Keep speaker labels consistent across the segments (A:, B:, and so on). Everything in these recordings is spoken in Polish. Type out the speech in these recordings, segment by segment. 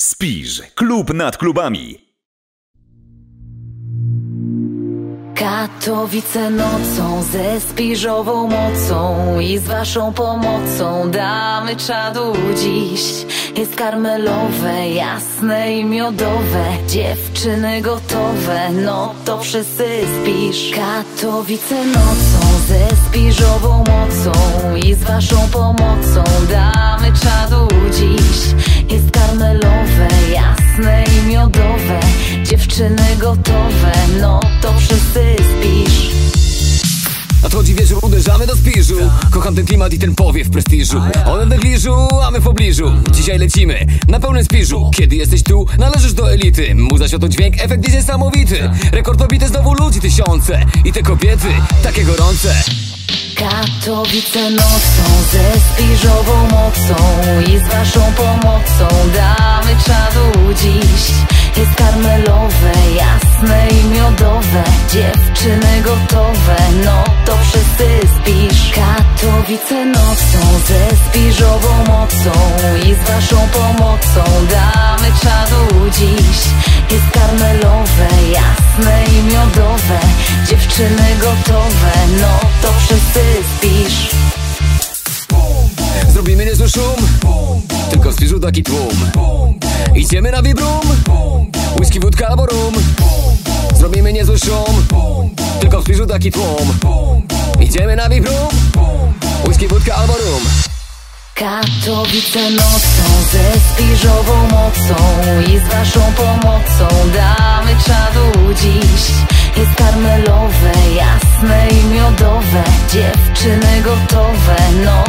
A: Spisz, klub nad klubami.
B: Katowice nocą ze spiżową mocą i z waszą pomocą damy czadu dziś. Jest karmelowe, jasne i miodowe, dziewczyny gotowe, no to wszyscy spisz. Katowice nocą ze spiżową mocą i z waszą pomocą damy czadu dziś. Jest karmelowe, jasne i miodowe, dziewczyny gotowe, no to wszyscy spisz.
C: Nadchodzi wieczór, uderzamy do spiżu. Kocham ten klimat i ten powiew prestiżu. One w negliżu, a my w pobliżu. Dzisiaj lecimy na pełnym spiżu. Kiedy jesteś tu, należysz do elity. Muza, światło, dźwięk, efekt jest niesamowity. Rekord pobity, znowu ludzi tysiące. I te kobiety, takie gorące
B: Katowice nocą ze spiżową mocą i z waszą pomocą damy czadu dziś. Jest karmelowe, jasne i miodowe, dziewczyny gotowe, no to wszyscy spisz. Katowice nocą ze spiżową mocą i z waszą pomocą damy czadu dziś.
C: Spiżu taki tłum. Idziemy na vibrum. Whisky, wódka albo rum. Zrobimy niezły szum. Tylko w taki tłum. Idziemy na vibrum. Whisky, wódka albo rum.
B: Katowice nocą ze spiżową mocą i z waszą pomocą damy czadu dziś. Jest karmelowe, jasne i miodowe, dziewczyny gotowe, no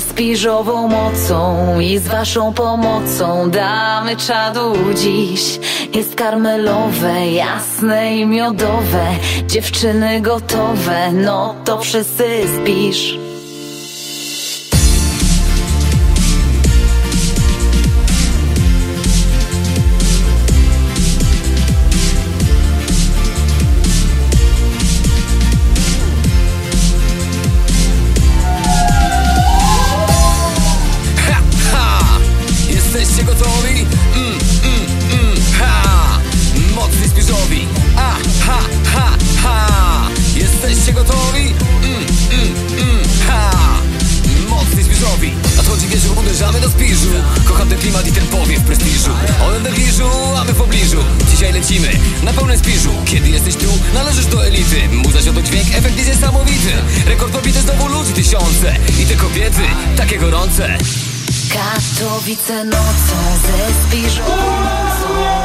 B: spiżową mocą i z waszą pomocą damy czadu dziś. Jest karmelowe, jasne i miodowe, dziewczyny gotowe, no to wszyscy spisz.
C: Negliżu, a my w pobliżu. Dzisiaj lecimy na pełnym spiżu. Kiedy jesteś tu, należysz do elity. Muza, światło, dźwięk, efekt jest niesamowity. Rekord pobity, znowu ludzi tysiące. I te kobiety, takie gorące.
B: Katowice nocą ze spiżową mocą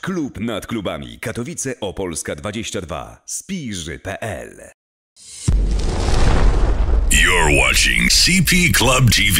A: Klub nad klubami. Katowice Opolska 22. Spisz.pl
D: You're watching CP Club TV.